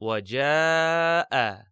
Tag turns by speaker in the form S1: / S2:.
S1: وجاء.